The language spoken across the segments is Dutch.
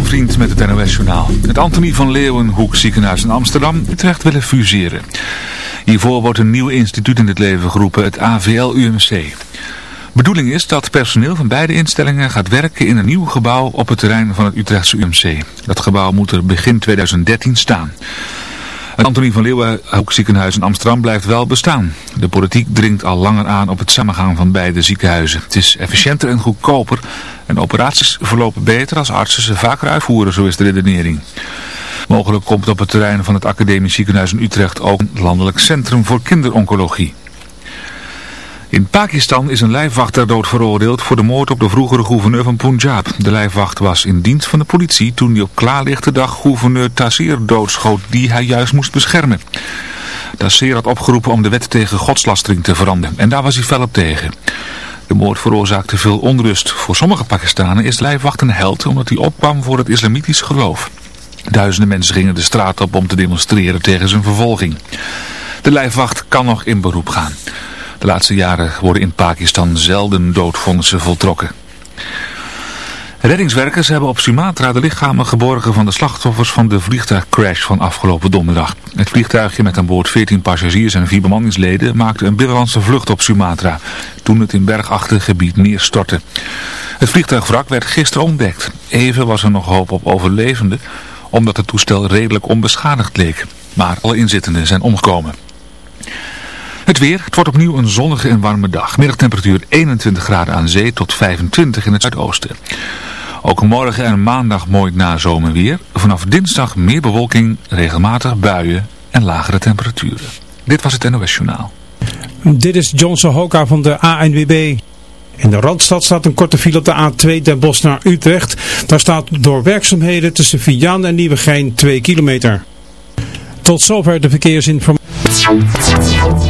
Helm-Vriend met het NOS-journaal. Het Antonie van Leeuwenhoek ziekenhuis in Amsterdam Utrecht willen fuseren. Hiervoor wordt een nieuw instituut in het leven geroepen, het AVL-UMC. Bedoeling is dat personeel van beide instellingen gaat werken in een nieuw gebouw op het terrein van het Utrechtse UMC. Dat gebouw moet er begin 2013 staan. Het Antonie van Leeuwenhoek ziekenhuis in Amsterdam blijft wel bestaan. De politiek dringt al langer aan op het samengaan van beide ziekenhuizen. Het is efficiënter en goedkoper en operaties verlopen beter als artsen ze vaker uitvoeren, zo is de redenering. Mogelijk komt op het terrein van het academisch ziekenhuis in Utrecht ook een landelijk centrum voor kinderoncologie. In Pakistan is een lijfwacht ter dood veroordeeld voor de moord op de vroegere gouverneur van Punjab. De lijfwacht was in dienst van de politie toen hij op klaarlichte dag gouverneur Taseer doodschoot die hij juist moest beschermen. Taseer had opgeroepen om de wet tegen godslastering te veranderen en daar was hij fel op tegen. De moord veroorzaakte veel onrust. Voor sommige Pakistanen is lijfwacht een held omdat hij opkwam voor het islamitisch geloof. Duizenden mensen gingen de straat op om te demonstreren tegen zijn vervolging. De lijfwacht kan nog in beroep gaan. De laatste jaren worden in Pakistan zelden doodvonnissen voltrokken. Reddingswerkers hebben op Sumatra de lichamen geborgen van de slachtoffers van de vliegtuigcrash van afgelopen donderdag. Het vliegtuigje met aan boord 14 passagiers en 4 bemanningsleden maakte een binnenlandse vlucht op Sumatra, toen het in bergachtig gebied neerstortte. Het vliegtuigwrak werd gisteren ontdekt. Even was er nog hoop op overlevenden, omdat het toestel redelijk onbeschadigd leek. Maar alle inzittenden zijn omgekomen. Het weer, het wordt opnieuw een zonnige en warme dag. Middagtemperatuur 21 graden aan zee tot 25 in het zuidoosten. Ook morgen en maandag mooi nazomerweer. Vanaf dinsdag meer bewolking, regelmatig buien en lagere temperaturen. Dit was het NOS Journaal. Dit is Johnson Hoka van de ANWB. In de Randstad staat een korte file op de A2 Den Bosch naar Utrecht. Daar staat door werkzaamheden tussen Vianen en Nieuwegein 2 kilometer. Tot zover de verkeersinformatie.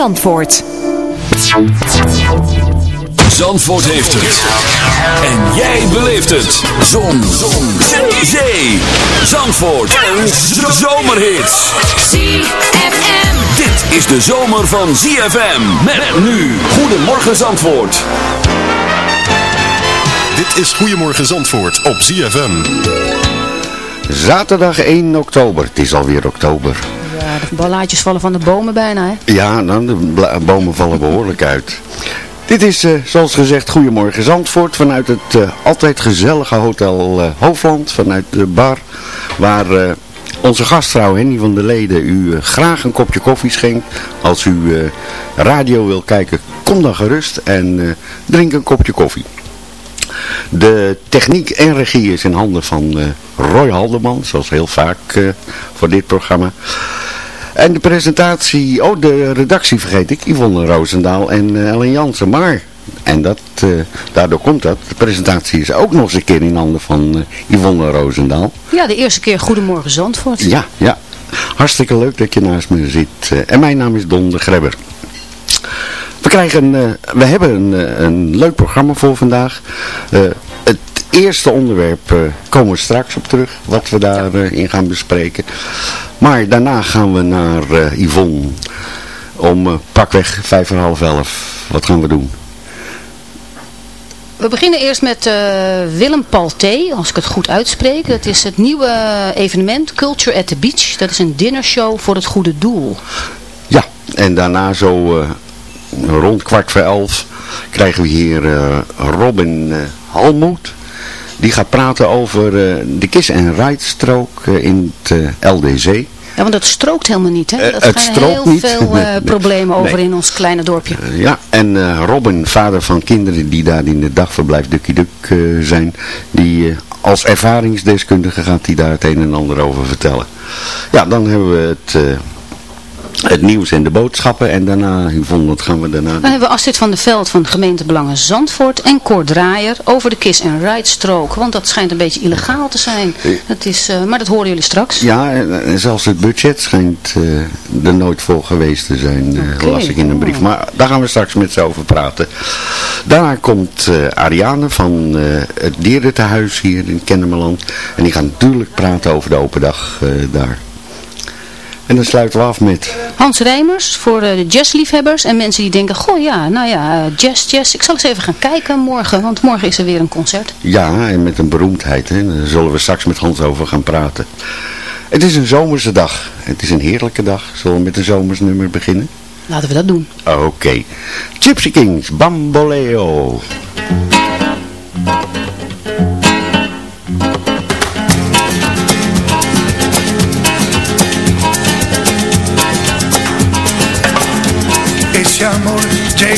Zandvoort. Zandvoort heeft het. En jij beleeft het. Zon. Zon. Zee. Zee. Zandvoort. Een zomerhit. ZFM. Dit is de zomer van ZFM. Met nu. Goedemorgen Zandvoort. Dit is Goedemorgen Zandvoort op ZFM. Zaterdag 1 oktober. Het is alweer oktober. Ja, de ballaadjes vallen van de bomen bijna, hè? Ja, nou, de bomen vallen behoorlijk uit. Dit is, eh, zoals gezegd, Goedemorgen Zandvoort. Vanuit het eh, altijd gezellige Hotel eh, Hoofdland. Vanuit de bar. Waar eh, onze gastvrouw Henny van der Leden u eh, graag een kopje koffie schenkt. Als u eh, radio wil kijken, kom dan gerust. En eh, drink een kopje koffie. De techniek en regie is in handen van eh, Roy Haldeman, zoals heel vaak eh, voor dit programma. En de presentatie, oh de redactie vergeet ik, Yvonne Roosendaal en eh, Ellen Jansen. Maar En dat, eh, daardoor komt dat. De presentatie is ook nog eens een keer in handen van uh, Yvonne Roosendaal. Ja, de eerste keer Goedemorgen Zandvoort. Ja, ja. Hartstikke leuk dat je naast me zit. en mijn naam is Don de Grebber. We, krijgen, we hebben een, een leuk programma voor vandaag. het eerste onderwerp komen we straks op terug, wat we daarin gaan bespreken. Maar daarna gaan we naar Yvonne om pakweg vijf en half elf. Wat gaan we doen? We beginnen eerst met uh, Willem Palté, als ik het goed uitspreek. Dat is het nieuwe evenement Culture at the Beach. Dat is een dinnershow voor het goede doel. Ja, en daarna zo uh, rond kwart voor elf krijgen we hier uh, Robin Halmoed. Die gaat praten over de Kiss and Ride strook in het LDC. Ja, want dat strookt helemaal niet, hè? Eh, dat het zijn heel niet. veel uh, problemen over in ons kleine dorpje. Uh, ja, en uh, Robin, vader van kinderen die daar in het dagverblijf Dukkie Duk zijn, die als ervaringsdeskundige gaat die daar het een en ander over vertellen. Ja, dan hebben we het het nieuws en de boodschappen. En daarna, Yvonne, wat gaan we daarna? Dan hebben we Astrid van der Veld van gemeentebelangen Zandvoort en Cor Draaier over de Kiss and Ride strook. Want dat schijnt een beetje illegaal te zijn. Dat is, uh, maar dat horen jullie straks. Ja, en, zelfs het budget schijnt uh, er nooit voor geweest te zijn, uh, okay. las ik in een brief. Maar daar gaan we straks met ze over praten. Daarna komt Ariane van het dierentehuis hier in Kennemerland. En die gaat natuurlijk praten over de open dag daar. En dan sluiten we af met... Hans Rijmers voor eh, de jazzliefhebbers en mensen die denken, goh ja, nou ja, eh, jazz, jazz. Ik zal eens even gaan kijken morgen, want morgen is er weer een concert. Ja, en met een beroemdheid. Hè. Daar zullen we straks met Hans over gaan praten. Het is een zomerse dag. Het is een heerlijke dag. Zullen we met een zomersnummer beginnen? Laten we dat doen. Oké. Okay. Gypsy Kings, Bamboleo.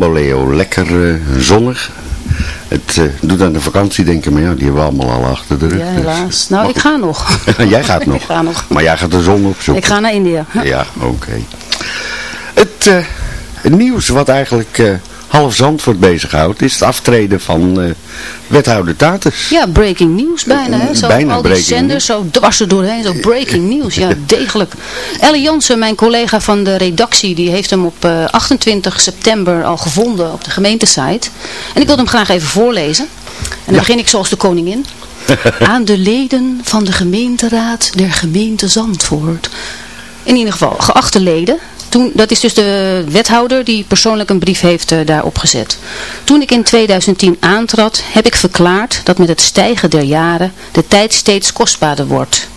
Bamboleo lekker eh, zonnig. Het eh, doet aan de vakantie denken, maar ja, die hebben we allemaal al achter de rug. Ja, dus- helaas. Nou, ik ga nog. jij gaat nog. Ik ga nog. Maar jij gaat de zon opzoeken. Ik ga naar India. Ja. Oké. Het, eh, het nieuws wat eigenlijk half Zandvoort bezighoudt, is het aftreden van wethouder Tatus. Ja, breaking news bijna. Hè? Zo, Bijna al die zenders zo dwars er doorheen. Zo breaking news. Ja, degelijk. Elle Jansen, mijn collega van de redactie, die heeft hem op eh, 28 september al gevonden op de gemeentesite. En ik wil hem graag even voorlezen. En dan begin ik zoals de koningin. Aan de leden van de gemeenteraad der gemeente Zandvoort. In ieder geval, geachte leden. Toen, dat is dus de wethouder die persoonlijk een brief heeft uh, daarop gezet. Toen ik in 2010 aantrad, heb ik verklaard dat met het stijgen der jaren de tijd steeds kostbaarder wordt.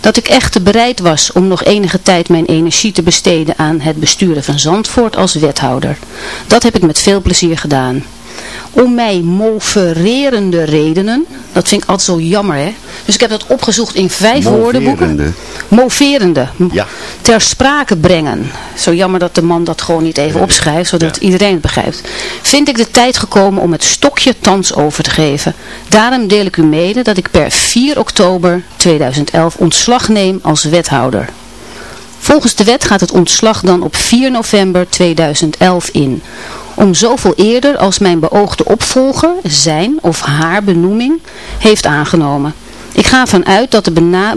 Dat ik echter bereid was om nog enige tijd mijn energie te besteden aan het besturen van Zandvoort als wethouder. Dat heb ik met veel plezier gedaan om mij movererende redenen. Dat vind ik altijd zo jammer, hè. Dus ik heb dat opgezocht in vijf woordenboeken. Moverende. Ja. Ter sprake brengen. Zo jammer dat de man dat gewoon niet even opschrijft, zodat iedereen het begrijpt. Vind ik de tijd gekomen om het stokje thans over te geven. Daarom deel ik u mede dat ik per 4 oktober 2011 ontslag neem als wethouder. Volgens de wet gaat het ontslag dan op 4 november 2011 in om zoveel eerder als mijn beoogde opvolger zijn of haar benoeming heeft aangenomen. Ik ga ervan uit dat de,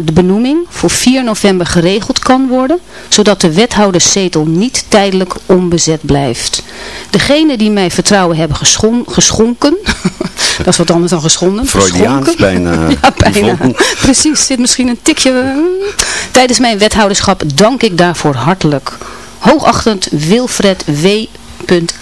de, benoeming voor 4 november geregeld kan worden, zodat de wethouderszetel niet tijdelijk onbezet blijft. Degenen die mij vertrouwen hebben geschon geschonken, dat is wat anders dan geschonden. Freudiaans bijna. ja, bijna. Precies, zit misschien een tikje. Tijdens mijn wethouderschap dank ik daarvoor hartelijk. Hoogachtend Wilfred W.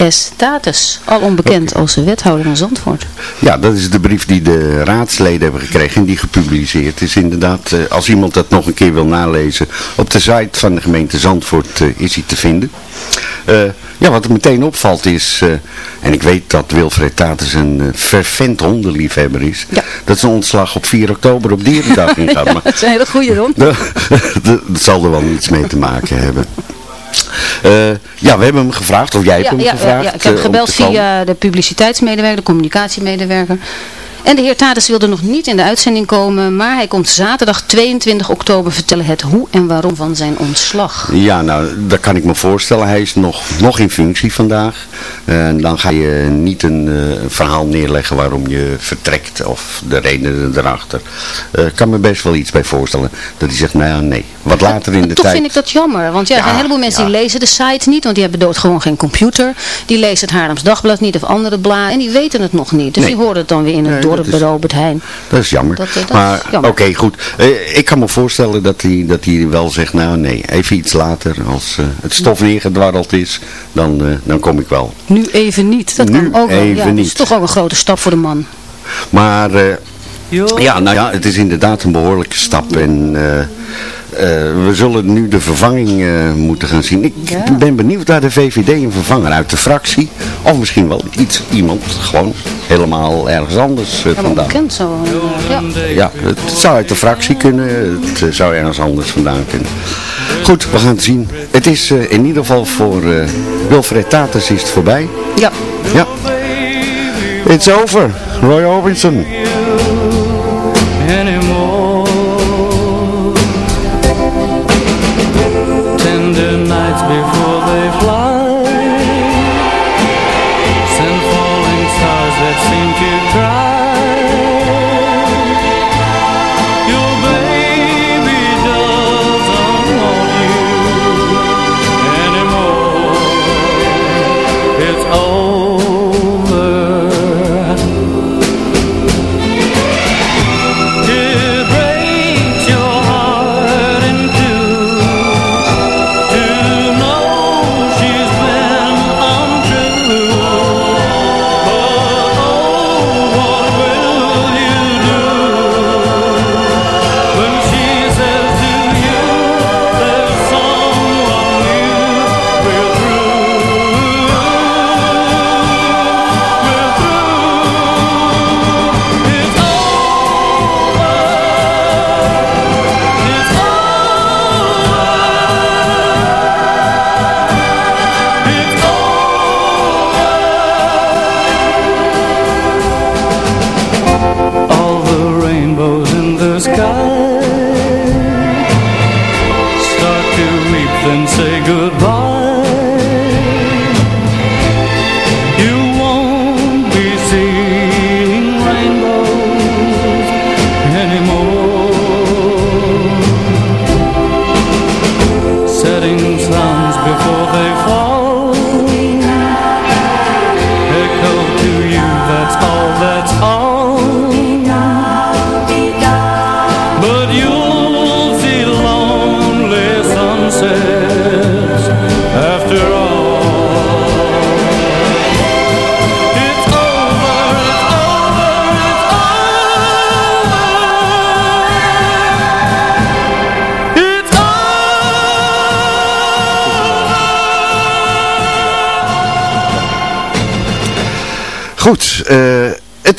S. Status, al onbekend als wethouder van Zandvoort. Ja, dat is de brief die de raadsleden hebben gekregen en die gepubliceerd is. Inderdaad, als iemand dat nog een keer wil nalezen, op de site van de gemeente Zandvoort is hij te vinden. Uh, ja, wat er meteen opvalt is, uh, en ik weet dat Wilfred Tatus een uh, fervent hondenliefhebber is, ja. dat zijn ontslag op 4 oktober op dierendag ingaat. ja, dat is een hele goede hond. dat zal er wel iets mee te maken hebben. Uh, ja, we hebben hem gevraagd, of jij hebt ja, hem ja, gevraagd. Ja, ik heb gebeld via de publiciteitsmedewerker, de communicatiemedewerker. En de heer Tatus wilde nog niet in de uitzending komen, maar hij komt zaterdag 22 oktober vertellen het hoe en waarom van zijn ontslag. Ja, nou, dat kan ik me voorstellen. Hij is nog, nog in functie vandaag. En uh, dan ga je niet een uh, verhaal neerleggen waarom je vertrekt of de redenen erachter. Ik uh, kan me best wel iets bij voorstellen. Dat hij zegt, nou ja, nee. Wat later in de Toch tijd... vind ik dat jammer, want ja, een heleboel mensen die lezen de site niet, want die hebben dood gewoon geen computer. Die lezen het Haarlems Dagblad niet of andere bladen en die weten het nog niet. Dus Nee. die horen het dan weer in het Nee, dorp dat is- bij Robert Heijn. Dat is jammer. Dat, eh, dat maar oké, goed. Eh, ik kan me voorstellen dat hij, dat hij wel zegt, nou nee, even iets later. Als eh, het stof neergedwarreld is, dan, eh, dan kom ik wel. Nu even niet. Dat Nu kan ook wel. even Ja, dat is niet. toch ook een grote stap voor de man. Maar eh, ja, nou ja, het is inderdaad een behoorlijke stap. En we zullen nu de vervanging eh, moeten gaan zien. Ik Ja. ben benieuwd naar de VVD een vervanger uit de fractie. Of misschien wel iets, iemand gewoon helemaal ergens anders eh, vandaan. bekend zo. Ja. Ja, het zou uit de fractie kunnen, het eh, zou ergens anders vandaan kunnen. Goed, we gaan het zien. Het is eh, in ieder geval voor eh, Wilfred Tatus is het voorbij. ja. Ja. It's over. Roy Orbison.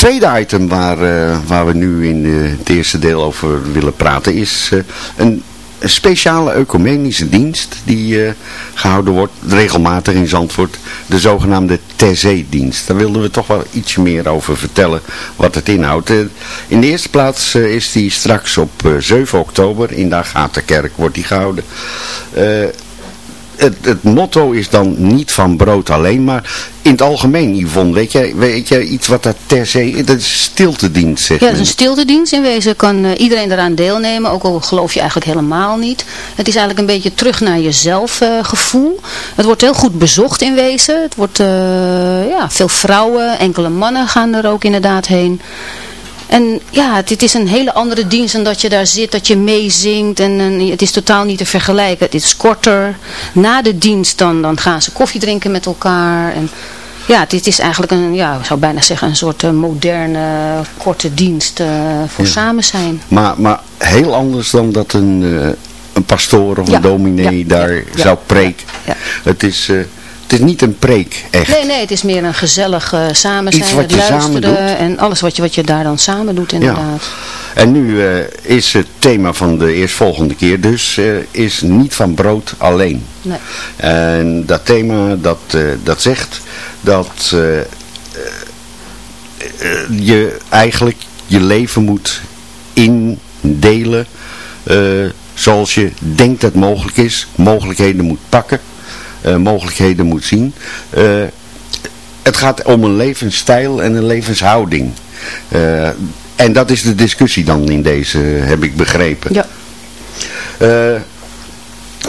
Tweede item waar, eh, waar we nu in eh, het eerste deel over willen praten is eh, een, speciale ecumenische dienst die eh, gehouden wordt regelmatig in Zandvoort, de zogenaamde TZ-dienst. Daar wilden we toch wel iets meer over vertellen wat het inhoudt. In de eerste plaats is die straks op eh, 7 oktober in de Agatha-kerk wordt die gehouden. Het, het motto is dan niet van brood alleen, maar in het algemeen, Yvonne, weet jij, weet jij iets wat dat ter zee, dat is stiltedienst, zeg Ja, het is een stiltedienst. In wezen kan eh, iedereen eraan deelnemen, ook al geloof je eigenlijk helemaal niet. Het is eigenlijk een beetje terug naar jezelf gevoel. Het wordt heel goed bezocht in wezen. Het wordt, eh, ja, veel vrouwen, enkele mannen gaan er ook inderdaad heen. En ja, dit is een hele andere dienst dan dat je daar zit, dat je meezingt. En, en het is totaal niet te vergelijken. Het is korter. Na de dienst dan, dan gaan ze koffie drinken met elkaar. En ja, dit is eigenlijk een, ja, ik zou bijna zeggen, een soort eh, moderne, korte dienst eh, voor Ja. samen zijn. Maar, maar heel anders dan dat een, eh, een pastoor of Ja, een dominee ja, daar zou preken. Het, is, het is niet een preek, echt. Nee, nee, het is meer een gezellig eh, samen zijn, het luisteren doet. en alles wat je, wat je daar dan samen doet inderdaad. En nu eh, is het thema van de eerstvolgende keer dus eh, is niet van brood alleen. Nee. En dat thema dat, dat zegt dat je eigenlijk je leven moet indelen zoals je denkt dat mogelijk is. Mogelijkheden moet pakken. Eh, mogelijkheden moet zien. Eh, het gaat om een levensstijl en een levenshouding. Eh, en dat is de discussie dan in deze, heb ik begrepen. Ja.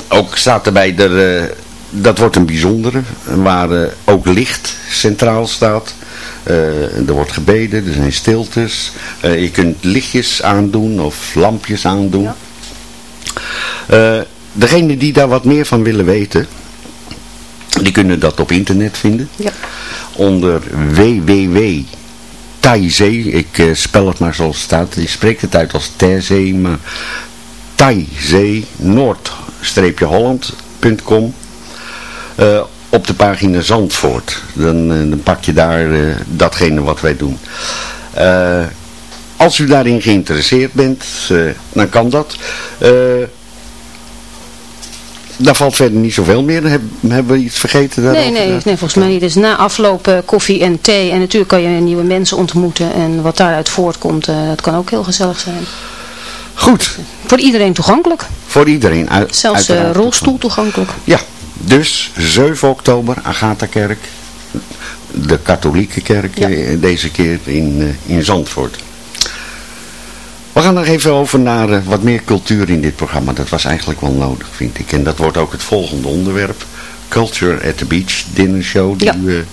Ook staat erbij, er, dat wordt een bijzondere, waar ook licht centraal staat. Er wordt gebeden, er zijn stiltes. Je kunt lichtjes aandoen of lampjes aandoen. Eh, degene die daar wat meer van willen weten, die kunnen dat op internet vinden. Ja. Onder www. Taizee, ik eh, spel het maar zoals het staat. Die spreekt het uit als Terzee, maar Taizee, noord-holland.com eh, op de pagina Zandvoort. Dan, eh, dan pak je daar datgene wat wij doen. Als u daarin geïnteresseerd bent, dan kan dat. Eh daar valt verder niet zoveel meer. Heb, hebben we iets vergeten daarover? Nee, nee, nee, volgens mij niet. Dus na afloop eh, koffie en thee. En natuurlijk kan je nieuwe mensen ontmoeten. En wat daaruit voortkomt, eh, dat kan ook heel gezellig zijn. Goed. Voor iedereen toegankelijk. Voor iedereen. Uit, Zelfs eh, rolstoel toegankelijk. Ja, dus 7 oktober, Agatha-kerk. De katholieke kerk deze keer in, in Zandvoort. We gaan nog even over naar eh, wat meer cultuur in dit programma. Dat was eigenlijk wel nodig, vind ik. En dat wordt ook het volgende onderwerp. Culture at the Beach Dinner Show. Die we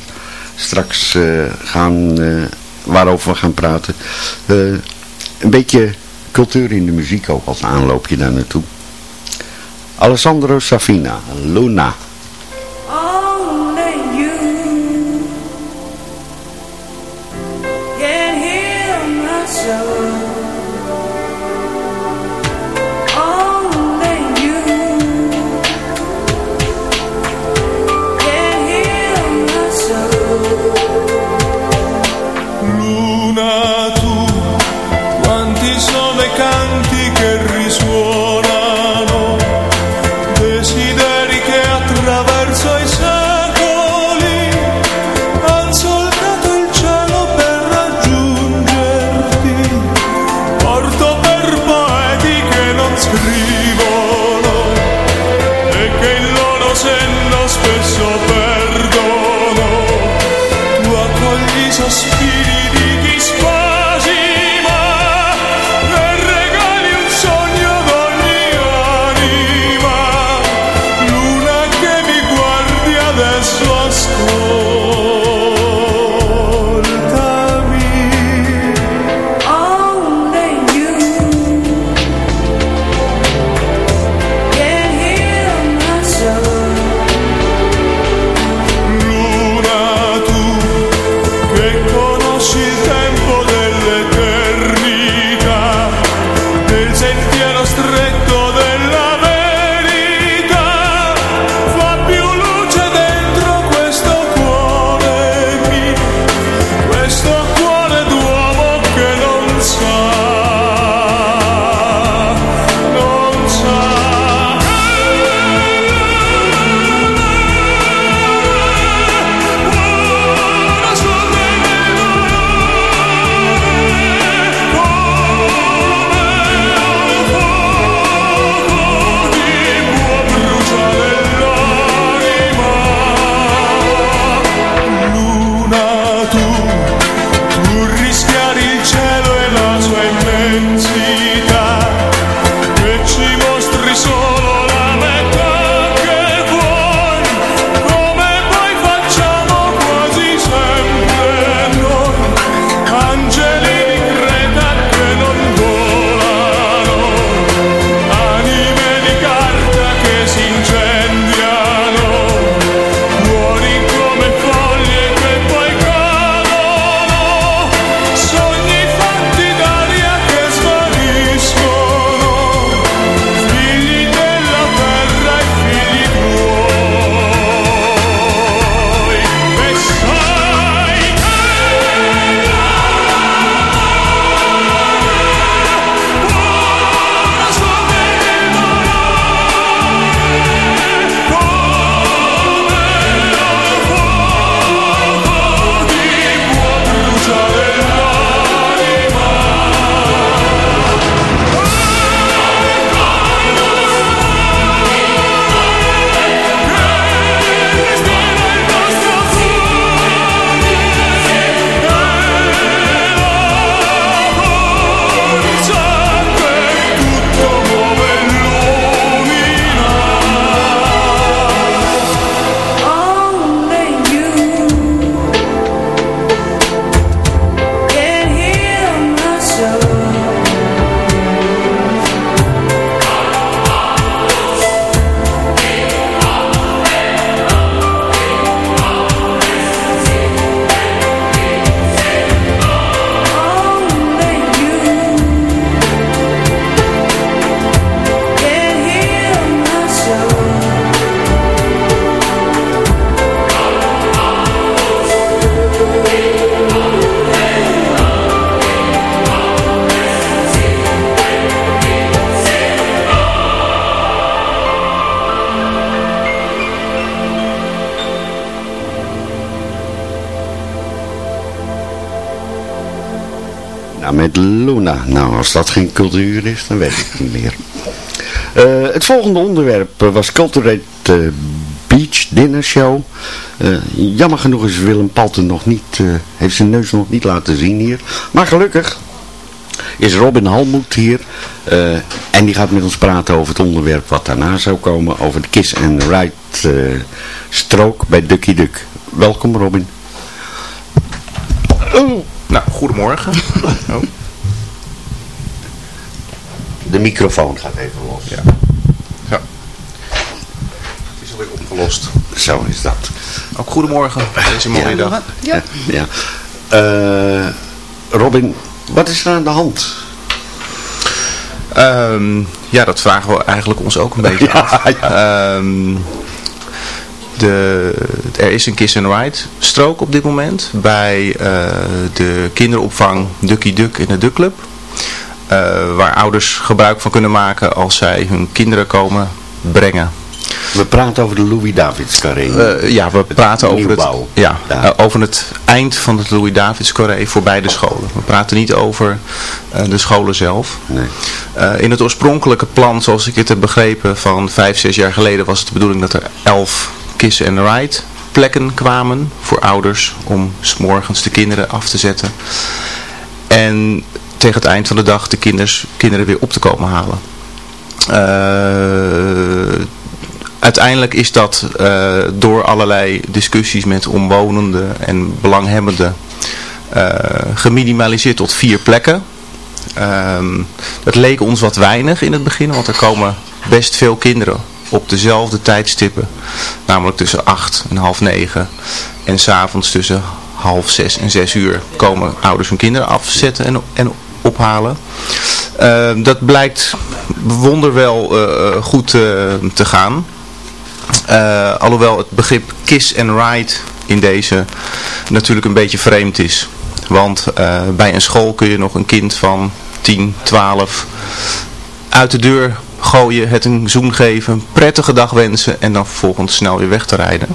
straks eh, gaan, eh, waarover we gaan praten. Een beetje cultuur in de muziek ook als aanloopje daar naartoe. Alessandro Safina, Luna. Nou, als dat geen cultuur is, dan weet ik het niet meer. Eh, het volgende onderwerp eh, was Culturate eh, Beach Dinner Show. Jammer genoeg is Willem Palten nog niet, heeft zijn neus nog niet laten zien hier. Maar gelukkig is Robin Halmoed hier. en die gaat met ons praten over het onderwerp wat daarna zou komen. Over de Kiss and Ride strook bij Ducky Duck. Welkom Robin. Oh. Nou, goedemorgen. Oh. De microfoon gaat even los. Ja. ja. Het is alweer opgelost. Zo is dat. Ook goedemorgen, deze mooie dag. Ja. ja. Eh, Robin, wat is er aan de hand? Ehm, ja, dat vragen we eigenlijk ons ook een beetje af. Ehm, de, er is een kiss and ride strook op dit moment bij eh, de kinderopvang Ducky Duck in de Duck Club. Eh, waar ouders gebruik van kunnen maken als zij hun kinderen komen brengen. We praten over de Louis Davids carré. Uh, ja, we praten over het, ja, uh, over het eind van het Louis Davids carré voor beide scholen. We praten niet over uh, de scholen zelf. Nee. in het oorspronkelijke plan, zoals ik het heb begrepen, van vijf, zes jaar geleden was het de bedoeling dat er elf kiss and ride plekken kwamen voor ouders om s'morgens de kinderen af te zetten. En tegen het eind van de dag de kinderen weer op te komen halen. Uh, uiteindelijk is dat uh, door allerlei discussies met omwonenden en belanghebbenden uh, geminimaliseerd tot vier plekken. Dat leek ons wat weinig in het begin, want er komen best veel kinderen op dezelfde tijdstippen. Namelijk tussen acht en half negen en s'avonds tussen half zes en zes uur komen ouders hun kinderen afzetten en, en ophalen. Uh, dat blijkt wonderwel uh, goed uh, te gaan. Alhoewel het begrip kiss and ride in deze natuurlijk een beetje vreemd is. Want bij een school kun je nog een kind van 10, 12 uit de deur gooien, het een zoen geven, prettige dag wensen en dan vervolgens snel weer weg te rijden.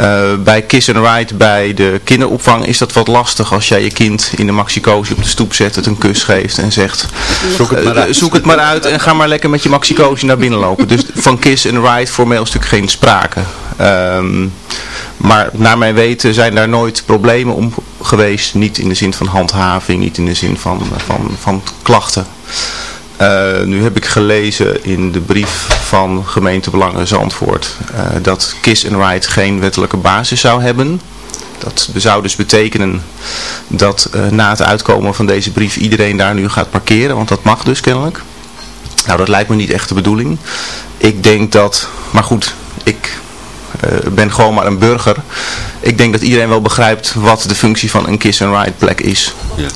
Uh, bij Kiss and Ride bij de kinderopvang is dat wat lastig als jij je kind in de maxicosi op de stoep zet, het een kus geeft en zegt zoek het maar uit, uh, zoek het maar uit en ga maar lekker met je maxicosi naar binnen lopen. Dus van Kiss and Ride formeel natuurlijk geen sprake. Um, maar naar mijn weten zijn daar nooit problemen om geweest, niet in de zin van handhaving, niet in de zin van, van, van klachten. Uh, nu heb ik gelezen in de brief van gemeente Belangen Zandvoort uh, dat Kiss and Ride geen wettelijke basis zou hebben. Dat zou dus betekenen dat uh, na het uitkomen van deze brief iedereen daar nu gaat parkeren, want dat mag dus kennelijk. Nou, dat lijkt me niet echt de bedoeling. Ik denk dat, maar goed, ik ben gewoon maar een burger. Ik denk dat iedereen wel begrijpt wat de functie van een Kiss and Ride plek is. Ja.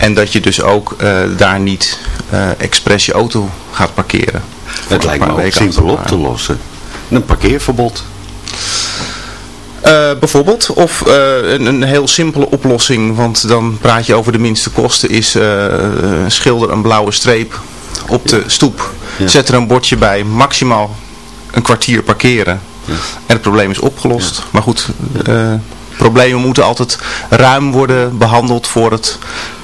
En dat je dus ook uh, daar niet uh, expres je auto gaat parkeren. Het lijkt me ook simpel op te lossen. Een parkeerverbod. Uh, bijvoorbeeld, of een, een, heel simpele oplossing, want dan praat je over de minste kosten, is schilder een blauwe streep op de stoep. Ja. Zet er een bordje bij, maximaal een kwartier parkeren. Ja. En het probleem is opgelost. Maar goed, problemen moeten altijd ruim worden behandeld voor het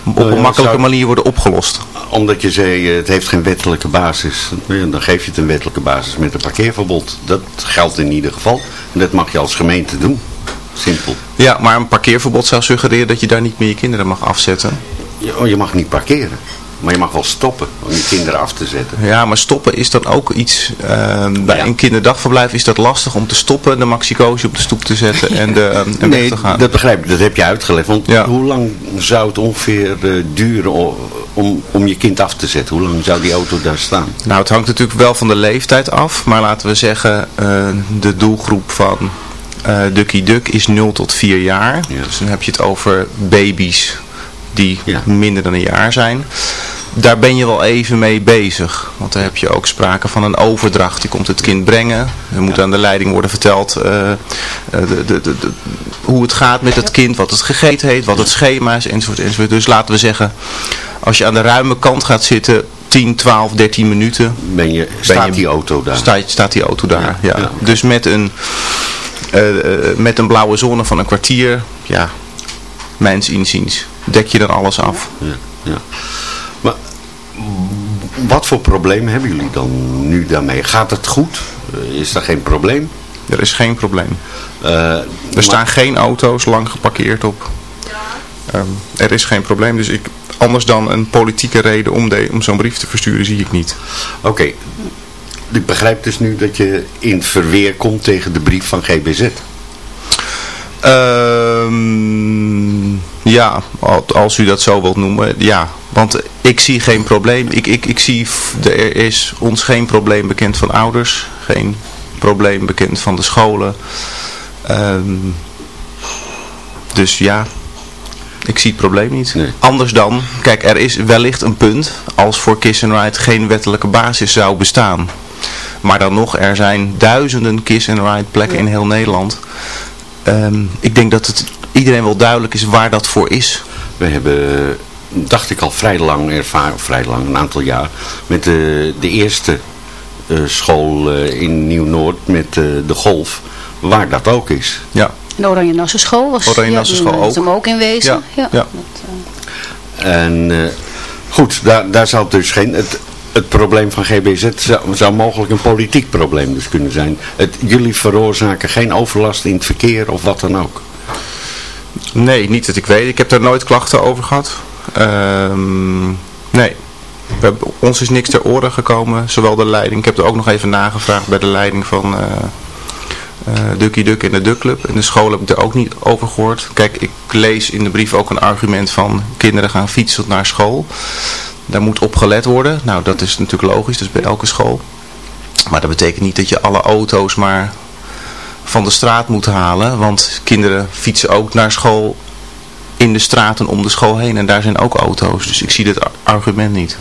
op een makkelijke manier worden opgelost. Omdat je zei, het heeft geen wettelijke basis. Dan geef je het een wettelijke basis met een parkeerverbod. Dat geldt in ieder geval. En dat mag je als gemeente doen. Simpel. Ja, maar een parkeerverbod zou suggereren dat je daar niet meer je kinderen mag afzetten. Ja, je mag niet parkeren. Maar je mag wel stoppen om je kinderen af te zetten. Ja, maar stoppen is dan ook iets... Uh, bij ja. een kinderdagverblijf is dat lastig om te stoppen, de maxicosi op de stoep te zetten en, de, uh, en nee, weg te gaan. dat begrijp ik. Dat heb je uitgelegd. Want ja. hoe lang zou het ongeveer uh, duren om, om je kind af te zetten? Hoe lang zou die auto daar staan? Nou, het hangt natuurlijk wel van de leeftijd af. Maar laten we zeggen, uh, de doelgroep van Ducky Duck is 0 tot 4 jaar. Ja. Dus dan heb je het over baby's die ja. minder dan een jaar zijn. Daar ben je wel even mee bezig. Want dan heb je ook sprake van een overdracht. Die komt het kind brengen. Er moet ja. aan de leiding worden verteld uh, de, de, de, hoe het gaat met het kind. Wat het gegeten heeft. Wat het schema is. Enzovoort, enzovoort. Dus laten we zeggen. Als je aan de ruime kant gaat zitten. 10, 12, 13 minuten. Ben je, staat ben je, die auto daar. Staat, staat die auto daar. Ja. ja. Dus met een, uh, met een blauwe zone van een kwartier. Ja, mijns inziens dek je dan alles af. Ja. Ja. Maar wat voor problemen hebben jullie dan nu daarmee? Gaat het goed? Eh, Is er geen probleem? Er is geen probleem. Eh, Er staan geen auto's lang geparkeerd op. Ehm, er is geen probleem, dus ik, anders dan een politieke reden om, de, om zo'n brief te versturen zie ik niet. Oké, ik begrijp dus nu dat je in verweer komt tegen de brief van GBZ. Ehm, ja, al- als u dat zo wilt noemen, ja. Want ik zie geen probleem. Ik, ik, ik zie, er is ons geen probleem bekend van ouders. Geen probleem bekend van de scholen. Ehm, dus ja, ik zie het probleem niet. Anders dan, kijk, er is wellicht een punt als voor Kiss and Ride geen wettelijke basis zou bestaan. Maar dan nog, er zijn duizenden Kiss and Ride plekken in heel Nederland. Ehm, ik denk dat het iedereen wel duidelijk is waar dat voor is. We hebben, dacht ik al vrij lang ervaren, vrij lang, een aantal jaar, met de, de eerste eh, school eh, in Nieuw-Noord met eh, de golf, waar dat ook is. Ja. De Oranje Nassau school was Oranje ja, school ook. hem ook in wezen. Ja, Ja. ja. En eh, goed, daar, daar zou het dus geen... Het, het probleem van GBZ zou, zou mogelijk een politiek probleem dus kunnen zijn. Het, jullie veroorzaken geen overlast in het verkeer of wat dan ook. Nee, niet dat ik weet. Ik heb daar nooit klachten over gehad. Ehm, nee. We hebben, ons is niks ter oren gekomen, zowel de leiding. Ik heb er ook nog even nagevraagd bij de leiding van eh eh, Ducky Duck en de Duck Club. En de school heb ik er ook niet over gehoord. Kijk, ik lees in de brief ook een argument van kinderen gaan fietsen naar school. Daar moet op gelet worden. Nou, dat is natuurlijk logisch, dat is bij elke school. Maar dat betekent niet dat je alle auto's maar van de straat moet halen. Want kinderen fietsen ook naar school in de straten om de school heen. En daar zijn ook auto's. Dus ik zie ar- argument niet.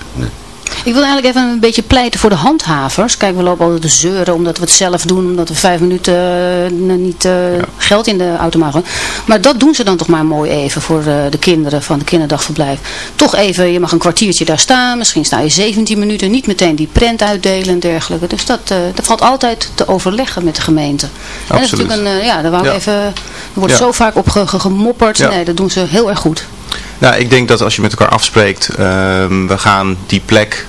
Ik wil eigenlijk even een beetje pleiten voor de handhavers. Kijk, we lopen altijd te zeuren omdat we het zelf doen. Omdat we vijf minuten eh, niet eh, geld in de automaat gooien. Maar dat doen ze dan toch maar mooi even voor eh, de kinderen van de kinderdagverblijf. Toch even, je mag een kwartiertje daar staan. Misschien sta je 17 minuten. Niet meteen die prent uitdelen en dergelijke. Dus dat, dat valt altijd te overleggen met de gemeente. En dat is natuurlijk een, ja, daar wou ik Ja. even, er wordt Ja. zo vaak op ge- ge- gemopperd. Nee, dat doen ze heel erg goed. Nou, ik denk dat als je met elkaar afspreekt, ehm, we gaan die plek,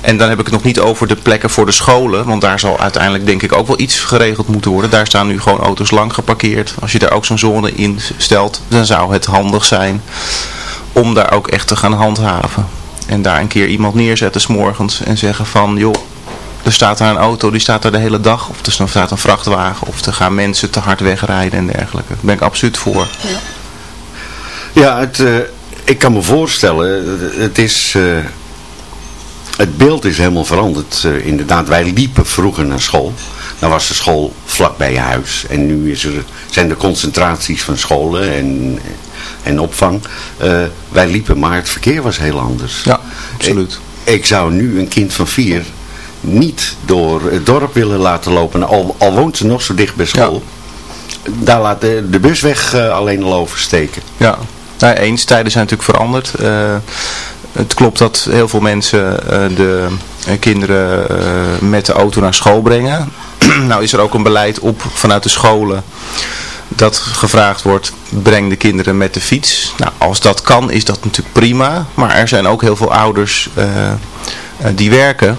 en dan heb ik het nog niet over de plekken voor de scholen, want daar zal uiteindelijk denk ik ook wel iets geregeld moeten worden. Daar staan nu gewoon auto's lang geparkeerd. Als je daar ook zo'n zone in stelt, dan zou het handig zijn om daar ook echt te gaan handhaven. En daar een keer iemand neerzetten s'morgens en zeggen van, joh, er staat daar een auto, die staat daar de hele dag, of er staat een vrachtwagen, of er gaan mensen te hard wegrijden en dergelijke. Daar ben ik absoluut voor. Ja, het, eh, ik kan me voorstellen, het- is... eh, het beeld is helemaal veranderd. Eh, inderdaad, wij liepen vroeger naar school. Dan was de school vlak bij je huis. En nu is er, zijn er concentraties van scholen en, en opvang. Eh, wij liepen, maar het verkeer was heel anders. Ja, absoluut. Ik, ik zou nu een kind van vier niet door het dorp willen laten lopen. Al, al woont ze nog zo dicht bij school. Daar laat de, de busweg alleen al oversteken. Ja, nou, eens. Tijden zijn natuurlijk veranderd. Eh, het klopt dat heel veel mensen eh, de eh, kinderen met de auto naar school brengen. nou is er ook een beleid op vanuit de scholen dat gevraagd wordt, breng de kinderen met de fiets. Nou, als dat kan is dat natuurlijk prima. Maar er zijn ook heel veel ouders die werken.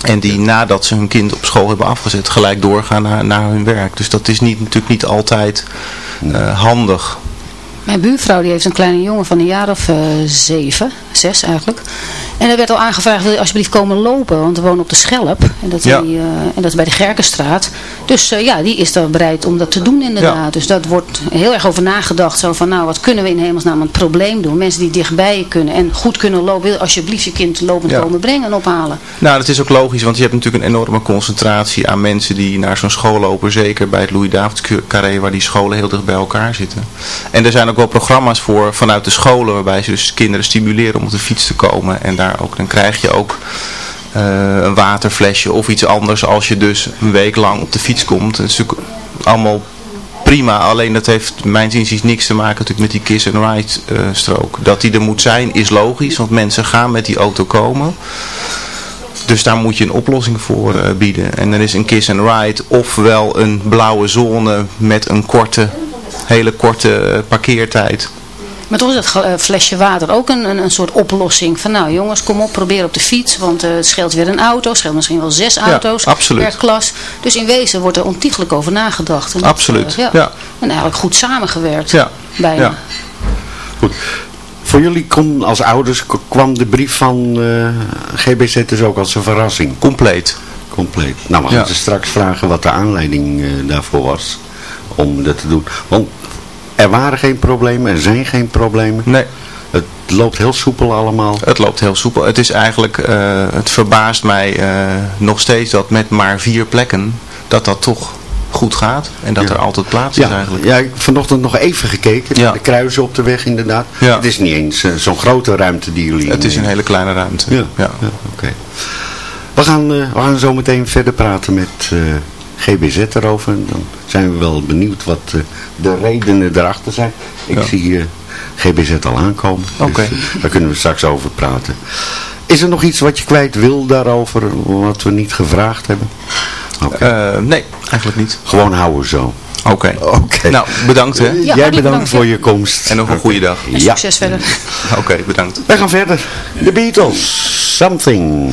En die nadat ze hun kind op school hebben afgezet gelijk doorgaan naar, naar hun werk. Dus dat is niet, natuurlijk niet altijd handig. Mijn buurvrouw die heeft een kleine jongen van een jaar of eh, zeven, zes eigenlijk. En er werd al aangevraagd, wil je alsjeblieft komen lopen? Want we wonen op de Schelp. En dat, Ja. die, eh, en dat is bij de Gerkenstraat. Dus eh, ja, die is dan bereid om dat te doen inderdaad. Dus dat wordt heel erg over nagedacht. Zo van, nou wat kunnen we in hemelsnaam een probleem doen? Mensen die dichtbij je kunnen en goed kunnen lopen. Wil je alsjeblieft je kind lopend Ja. komen brengen en ophalen? Nou, dat is ook logisch, want je hebt natuurlijk een enorme concentratie aan mensen die naar zo'n school lopen. Zeker bij het Louis Davids carré, waar die scholen heel dicht bij elkaar zitten. En er zijn ook wel programma's voor vanuit de scholen, waarbij ze dus kinderen stimuleren om op de fiets te komen. En daar ook, dan krijg je ook eh, een waterflesje of iets anders als je dus een week lang op de fiets komt. Het is natuurlijk allemaal prima, alleen dat heeft mijn inziens niks te maken natuurlijk met die kiss and ride eh, strook. Dat die er moet zijn is logisch, want mensen gaan met die auto komen. Dus daar moet je een oplossing voor eh, bieden. En dan is een kiss and ride ofwel een blauwe zone met een korte, hele korte parkeertijd. Maar toch is dat eh, flesje water ook een, een, een soort oplossing. Van nou jongens, kom op, probeer op de fiets. Want eh, het scheelt weer een auto. Het scheelt misschien wel zes auto's per klas. Dus in wezen wordt er ontiegelijk over nagedacht. En dat, Absoluut, eh, ja. ja. En eigenlijk goed samengewerkt. Ja. Bijna. Ja. Goed. Voor jullie kon, als ouders kwam de brief van eh, GBZ dus ook als een verrassing? Compleet. Compleet. Nou, we gaan Ja. ze straks vragen wat de aanleiding daarvoor was om dat te doen. Want er waren geen problemen, er zijn geen problemen. Nee. Het loopt heel soepel allemaal. Het loopt heel soepel. Het is eigenlijk, eh, het verbaast mij eh, nog steeds dat met maar vier plekken, dat dat toch goed gaat. En dat Ja. er altijd plaats is Ja, eigenlijk. ja, ik heb vanochtend nog even gekeken. Ja. De kruisen op de weg inderdaad. Ja. Het is niet eens eh, zo'n grote ruimte die jullie Het is een hele kleine ruimte. Ja, ja. oké. We, gaan, we gaan zo meteen verder praten met GBZ erover. En dan zijn we wel benieuwd wat eh, de redenen erachter zijn. Ik Ja. zie hier GBZ al aankomen. Oké. Dus, eh, daar kunnen we straks over praten. Is er nog iets wat je kwijt wil daarover, wat we niet gevraagd hebben? Oké. Eh, nee, eigenlijk niet. Gewoon houden zo. Oké. Oké. Nou, bedankt hè. Ja, Jij bedankt bedankt, voor je komst. En nog een goede dag. En Ja. succes verder. Oké, bedankt. Wij gaan verder. De Beatles. Something.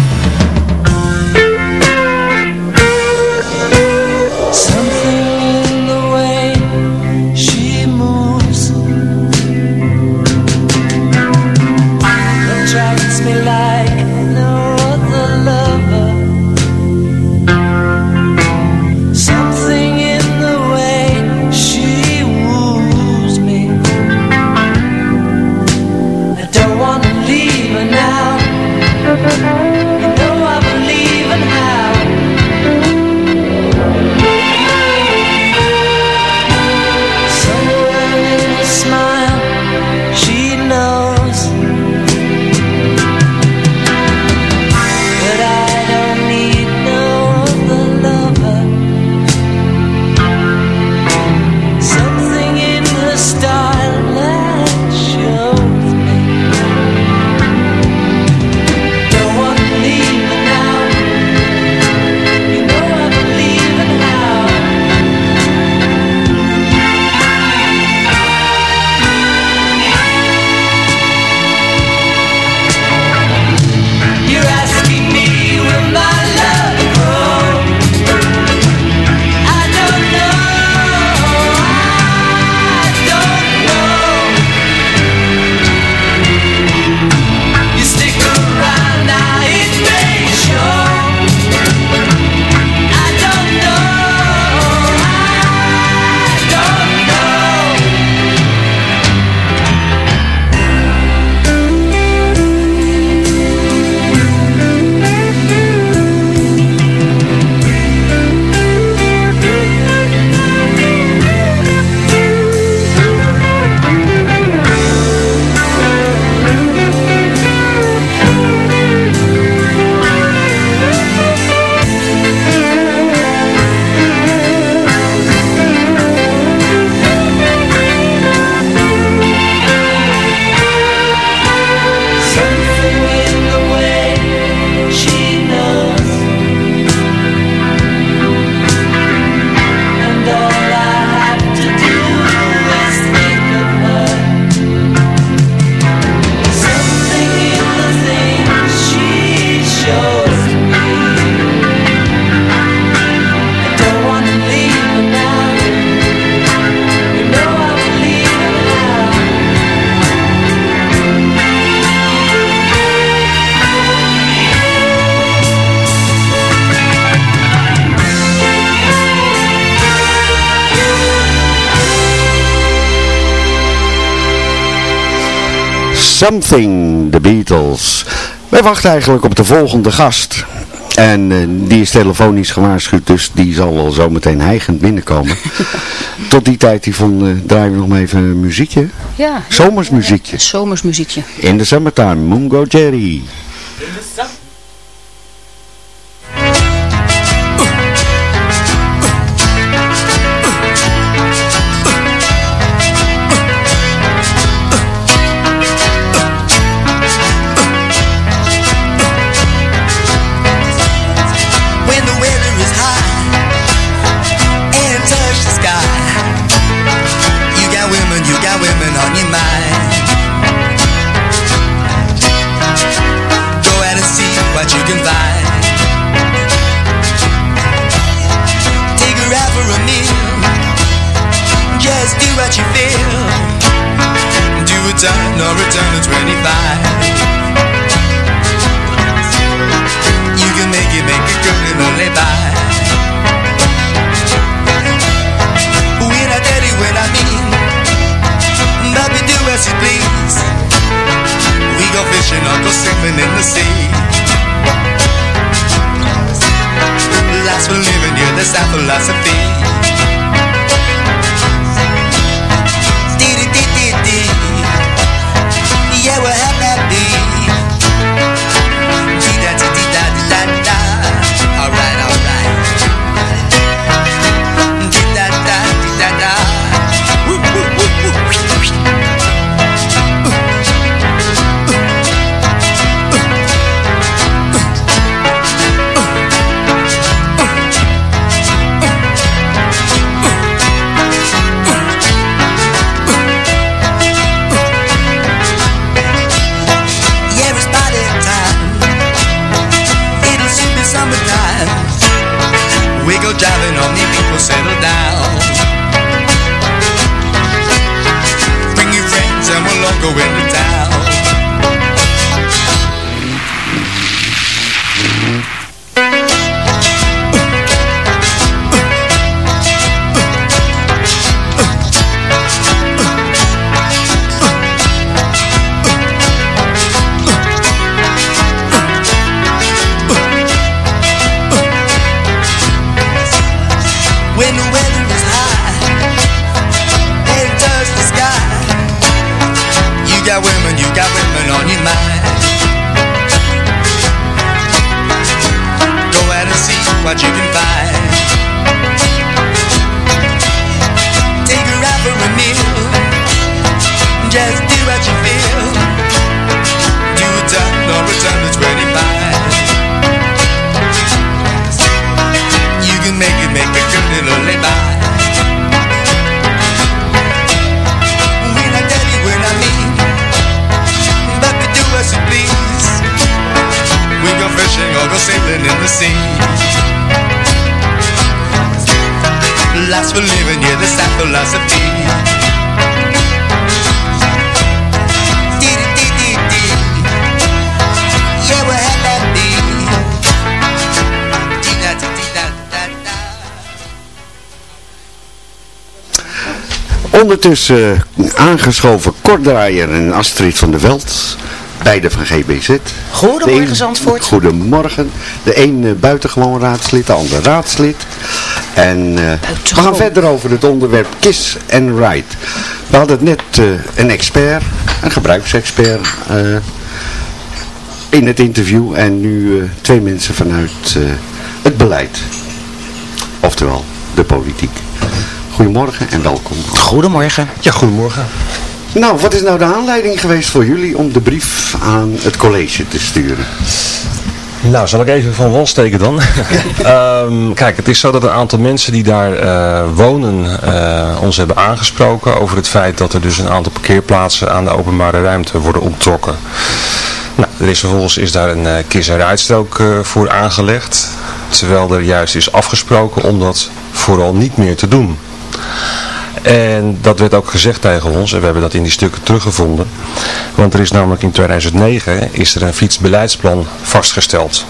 Something, The Beatles. Wij wachten eigenlijk op de volgende gast. En eh, die is telefonisch gewaarschuwd, dus die zal wel zo meteen hijgend binnenkomen. Tot die tijd, die van, eh, draaien we nog maar even een muziekje. Ja. Zomersmuziekje. Zomersmuziekje. In the summertime, Mungo Jerry. Turn or return to 25. You can make it, make it good and only buy. When I tell you what I mean, baby, do as you please. We go fishing or go swimming in the sea. Life's for living, yeah, that's our philosophy. Driving on the people settle down. Bring your friends and we'll all go into for living, yeah, that's our philosophy. Dee-dee-dee-dee-dee. Yeah, we're happy. Dee-da-dee-dee-da-da-da. Ondertussen aangeschoven Kordraaier en Astrid van der Veld. Beide van GBZ. Goedemorgen, De een- Zandvoort. Goedemorgen. De een eh, buitengewoon raadslid, de ander raadslid. En eh, we gaan verder over het onderwerp Kiss and Ride. We hadden het net eh, een expert, een gebruiksexpert eh, in het interview. En nu eh, twee mensen vanuit eh, het beleid. Oftewel, de politiek. Goedemorgen en welkom. Goedemorgen. Ja, goedemorgen. Nou, wat is nou de aanleiding geweest voor jullie om de brief aan het college te sturen? Nou, zal ik even van wal steken dan? Ehm, kijk, het is zo dat een aantal mensen die daar eh, wonen eh, ons hebben aangesproken over het feit dat er dus een aantal parkeerplaatsen aan de openbare ruimte worden onttrokken. Nou, er is vervolgens is daar een uh, kies- en rijstrook eh, voor aangelegd, terwijl er juist is afgesproken om dat vooral niet meer te doen. En dat werd ook gezegd tegen ons en we hebben dat in die stukken teruggevonden. Want er is namelijk in 2009 is er een fietsbeleidsplan vastgesteld.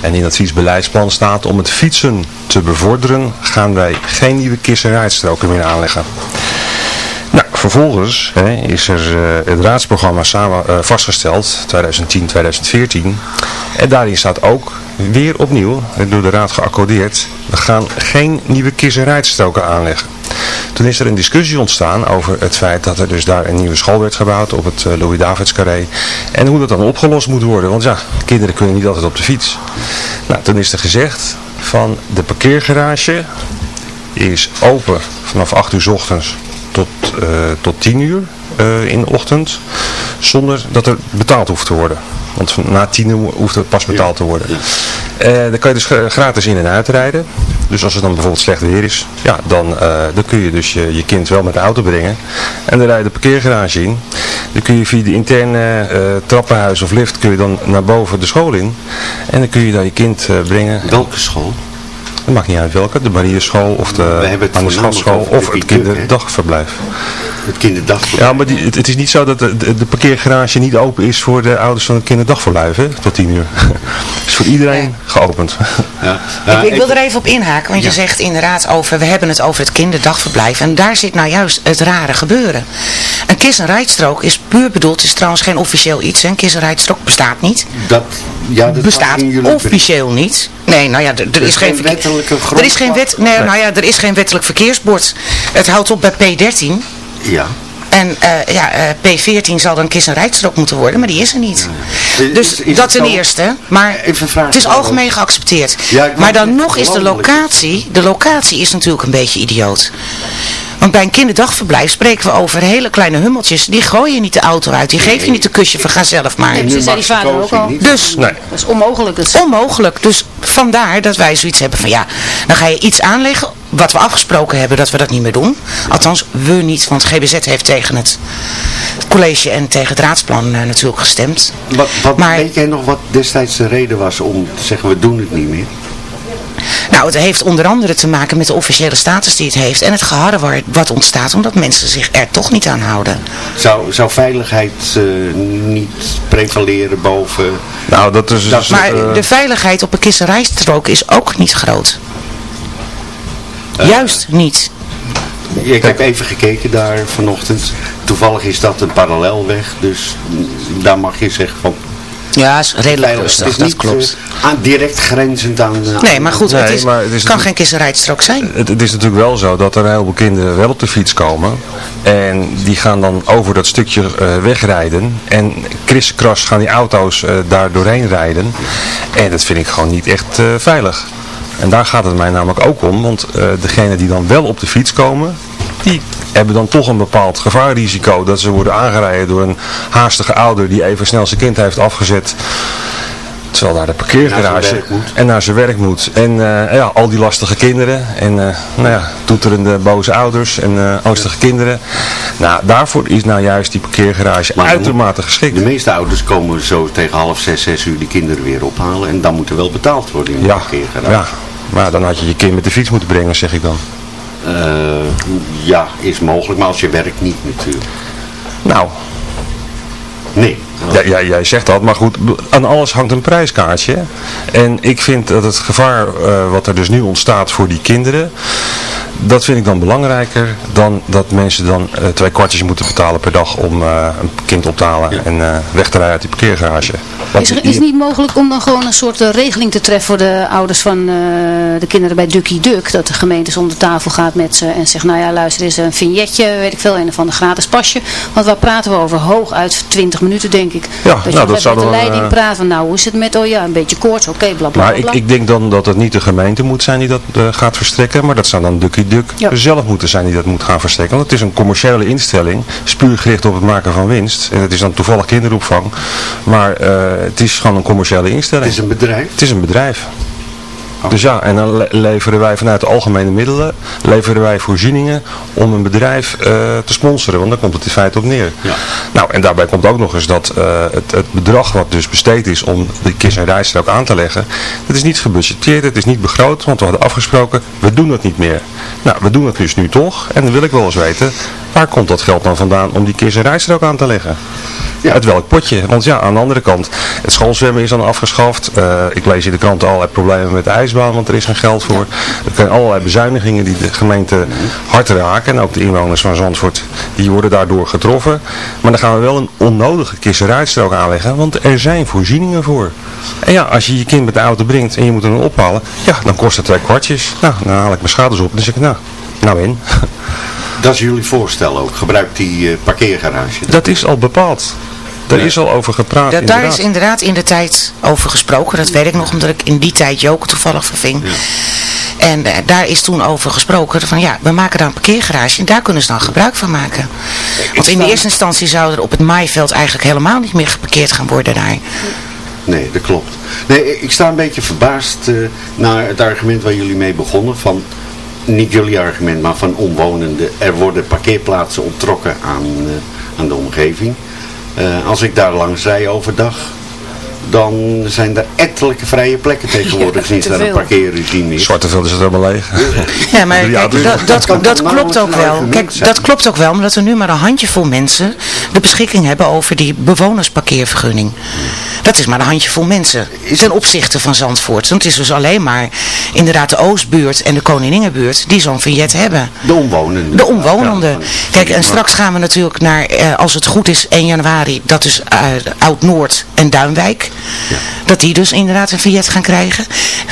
En in dat fietsbeleidsplan staat om het fietsen te bevorderen gaan wij geen nieuwe kist- en meer aanleggen. Nou, vervolgens hè, is er uh, het raadsprogramma samen uh, vastgesteld, 2010-2014. En daarin staat ook weer opnieuw, door de raad geaccordeerd, we gaan geen nieuwe kist- en aanleggen. Toen is er een discussie ontstaan over het feit dat er dus daar een nieuwe school werd gebouwd op het uh, Louis-Davids carré. En hoe dat dan opgelost moet worden, want ja, kinderen kunnen niet altijd op de fiets. Nou, toen is er gezegd van de parkeergarage is open vanaf 8 uur s ochtends tot, uh, tot 10 uur uh, in de ochtend, zonder dat er betaald hoeft te worden. Want na 10 uur hoeft het pas betaald te worden. Uh, dan kan je dus gratis in en uitrijden. Dus als het dan bijvoorbeeld slecht weer is, ja, dan, uh, dan kun je dus je, je kind wel met de auto brengen. En dan rij je de parkeergarage in. Dan kun je via de interne uh, trappenhuis of lift kun je dan naar boven de school in. En dan kun je daar je kind brengen. Welke school? Het maakt niet uit welke, de Marieschool of de hebben het aan de voornamelijk Schatschool over de of het kinderdagverblijf. Het kinderdagverblijf. Ja, maar die, het, het is niet zo dat de, de, de parkeergarage niet open is voor de ouders van het kinderdagverblijf, hè, tot 10 uur. Het is voor iedereen geopend. Ja. ik, ik wil er even op inhaken, want je zegt inderdaad over, we hebben het over het kinderdagverblijf. En daar zit nou juist het rare gebeuren. Een kiss- en rijstrook is puur bedoeld, het is trouwens geen officieel iets. hè. Een kiss- en rijstrook bestaat niet. Dat, ja, dat bestaat officieel niet. Nee, nou ja, er, er is is geen, er is geen wet, nee, nou ja, er is geen wettelijk verkeersbord. Het houdt op bij P13. Ja. En eh, ja, eh, P14 zal dan kiss- en rijstrook moeten worden, maar die is er niet. Is- Dus is- is dat ten eerste. Maar het is algemeen geaccepteerd. Ja, maar dan nog is de locatie, de locatie is natuurlijk een beetje idioot. Want bij een kinderdagverblijf spreken we over hele kleine hummeltjes. Die gooi je niet de auto uit. Die geef je niet de kusje van ga zelf maar. Nee, precies, zei die vader ook al. Dus, Dat is onmogelijk. Dus. onmogelijk. Dus vandaar dat wij zoiets hebben van ja, dan ga je iets aanleggen wat we afgesproken hebben dat we dat niet meer doen. Althans, we niet, want GBZ heeft tegen het college en tegen het raadsplan eh, natuurlijk gestemd. Wat, wat weet jij nog wat destijds de reden was om te zeggen we doen het niet meer? Nou, het heeft onder andere te maken met de officiële status die het heeft en het geharrewar wat ontstaat omdat mensen zich er toch niet aan houden. Zou, zou veiligheid eh, niet prevaleren boven... Nou, dat is... Dat- Maar eh, de veiligheid op een kisserijstrook is ook niet groot. Juist niet. Ik heb even gekeken daar vanochtend. Toevallig is dat een parallelweg, dus daar mag je zeggen van... Ja, is redelijk rustig, Het is dat niet, klopt. eh, aan, direct grenzend aan... eh, Nee, maar goed, het is, maar het is kan geen kisserijstrook zijn. Het, het is natuurlijk wel zo dat er een heleboel kinderen wel op de fiets komen. En die gaan dan over dat stukje eh, wegrijden. En kriskras gaan die auto's eh, daar doorheen rijden. En dat vind ik gewoon niet echt eh, veilig. En daar gaat het mij namelijk ook om. Want eh degenen die dan wel op de fiets komen, die hebben dan toch een bepaald gevaarrisico. Dat ze worden aangereden door een haastige ouder die even snel zijn kind heeft afgezet. Terwijl daar de parkeergarage en naar zijn werk moet. En eh, ja, al die lastige kinderen. En eh, nou ja, toeterende boze ouders en eh, angstige kinderen. Nou, daarvoor is nou juist die parkeergarage Maar uitermate geschikt. De meeste ouders komen zo tegen half zes, zes uur die kinderen weer ophalen. En dan moet er wel betaald worden in de Ja, parkeergarage. ja, maar dan had je je kind met de fiets moeten brengen, zeg ik dan. Ja, is mogelijk, maar als je werkt niet natuurlijk. Nou, Nee. Ja, jij zegt dat, maar goed, aan alles hangt een prijskaartje. En ik vind dat het gevaar eh, wat er dus nu ontstaat voor die kinderen, dat vind ik dan belangrijker dan dat mensen dan eh, twee kwartjes moeten betalen per dag om eh, een kind op te halen en eh, weg te rijden uit die parkeergarage. Want Is, er, het niet mogelijk om dan gewoon een soort regeling te treffen voor de ouders van eh, de kinderen bij Ducky Duck? Dat de gemeente eens om de tafel gaat met ze en zegt, nou ja luister, er is een vignetje, weet ik veel, een of ander gratis pasje. Want waar praten we over? Hooguit 20 minuten denk ik. Ja, dat je nou, dat met zou de leiding praat van, nou hoe is het met, oh ja, een beetje koorts, oké, bla bla Maar bla. ik, ik denk dan dat het niet de gemeente moet zijn die dat gaat verstrekken, maar dat zou dan Ducky Duck Ja. zelf moeten zijn die dat moet gaan verstrekken. Want het is een commerciële instelling, spuur gericht op het maken van winst. En het is dan toevallig kinderopvang, maar eh, het is gewoon een commerciële instelling. Het is een bedrijf. Het is een bedrijf. Oh. Dus ja, en dan le- leveren wij vanuit de algemene middelen, leveren wij voorzieningen om een bedrijf eh, te sponsoren, want daar komt het in feite op neer. Ja. Nou, en daarbij komt ook nog eens dat eh, het, het bedrag wat dus besteed is om de kist en rijstrook aan te leggen, dat is niet gebudgeteerd, het is niet begroot, want we hadden afgesproken, we doen het niet meer. Nou, we doen het dus nu toch, en dan wil ik wel eens weten, waar komt dat geld dan vandaan om die rijstrook aan te leggen? Ja. Uit welk potje? Want ja, aan de andere kant, het schoolzwemmen is dan afgeschaft. Eh, ik lees in de krant allerlei problemen met de ijsbaan, want er is geen geld voor. Er zijn allerlei bezuinigingen die de gemeente hard raken. En ook de inwoners van Zandvoort, die worden daardoor getroffen. Maar dan gaan we wel een onnodige kisserijstrook aanleggen, want er zijn voorzieningen voor. En ja, als je je kind met de auto brengt en je moet hem ophalen, ja, dan kost het twee kwartjes. Nou, dan haal ik mijn schouders op en dan zeg ik, nou, nou in. Dat is jullie voorstel ook. Gebruik die eh, parkeergarage. Dat is al bepaald. Daar is al over gepraat. Da- daar is inderdaad. in de tijd over gesproken. Dat weet ik nog, omdat ik in die tijd Joke toevallig verving. En eh, daar is toen over gesproken van ja, we maken daar een parkeergarage en daar kunnen ze dan gebruik van maken. Want in de eerste instantie zou er op het maaiveld eigenlijk helemaal niet meer geparkeerd gaan worden daar. Nee, dat klopt. Nee, ik sta een beetje verbaasd eh, naar het argument waar jullie mee begonnen. Van, niet jullie argument, maar van omwonenden. Er worden parkeerplaatsen onttrokken aan, eh, aan de omgeving. Eh, als ik daar langs rij overdag, dan zijn er ettelijke vrije plekken tegenwoordig sinds daar een veel. parkeerregime is. Zwarte veld is het helemaal leeg. Ja, maar kijk, dat, dat, dat klopt ook wel. Kijk, dat klopt ook wel, omdat er nu maar een handjevol mensen de beschikking hebben over die bewonersparkeervergunning. Dat is maar een handjevol mensen ten opzichte van Zandvoort. Want het is dus alleen maar inderdaad de Oostbuurt en de Koningingenbuurt die zo'n vignet hebben. De omwonenden. De omwonenden. Kijk, en straks gaan we natuurlijk naar, eh, als het goed is, 1 januari, dat is eh, Oud-Noord en Duinwijk. Dat die dus inderdaad een vignet gaan krijgen.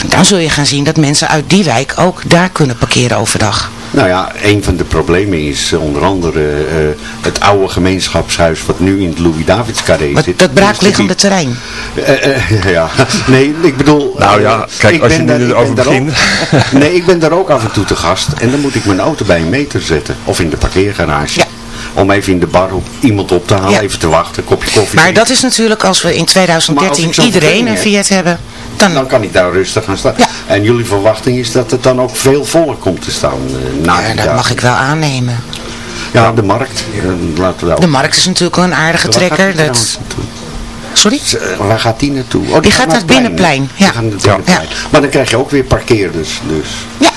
En dan zul je gaan zien dat mensen uit die wijk ook daar kunnen parkeren overdag. Nou ja, een van de problemen is onder andere eh, het oude gemeenschapshuis wat nu in het Louis-Davids-carré zit. dat braakliggende terrein. Eh, eh, ja, nee, ik bedoel... Nou ja, kijk, als je nu erover begint. ook- nee, ik ben daar ook af en toe te gast en dan moet ik mijn auto bij een meter zetten. Of in de parkeergarage. Om even in de bar op, iemand op te halen, Ja. even te wachten, een kopje koffie. Maar dat is natuurlijk als we in Maar als 2013 ik zo'n iedereen een Fiat hebben. Dan, kan ik daar rustig gaan staan. En jullie verwachting is dat het dan ook veel voller komt te staan. eh, na Ja, dat mag ik wel aannemen. Ja, de markt. eh, laten we De markt is natuurlijk wel een aardige trekker. Dat... Sorry? Waar gaat die naartoe? Oh, Die gaat naar het binnenplein. Ja. Die naar het binnenplein. Maar dan krijg je ook weer parkeerders. Dus. Ja.